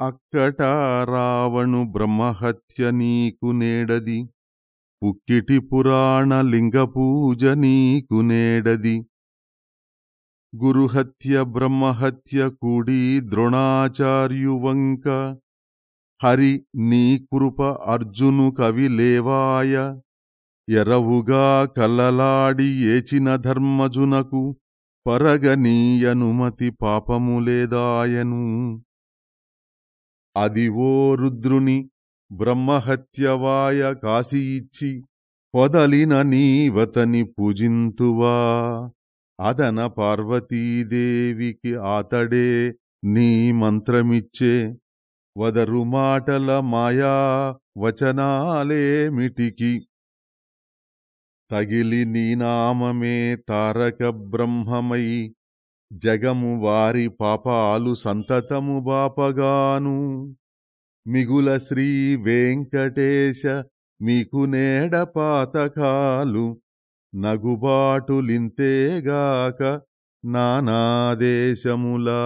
అక్కట రావణు బ్రహ్మహత్య నీకు నేడది. పుక్కిటి పురాణ లింగ పూజ నీకు నేడది. గురుహత్య బ్రహ్మహత్య కూడి ద్రోణాచార్యువంక. హరి నీ కృప అర్జును కవి లేవాయ. ఎరవుగా కలలాడి ఏచిన ధర్మజునకు పరగనీయనుమతి పాపములేదాయను అదివో రుద్రుని బ్రహ్మహత్యవాయ కాశీ ఇచ్చి పొదలిన నీవతని పూజింతువా. అదన పార్వతీదేవికి ఆతడే నీ మంత్రమిచ్చే వదరు మాటల మాయా వచనాలేమిటికి. తగిలి నీ నామమే తారక బ్రహ్మమై జగము వారి పాపాలు సంతతము బాపగాను. మిగుల శ్రీ వెంకటేశ మీకు నేడ పాతకాలు. నగుబాటులింతేగాక నానాదేశములా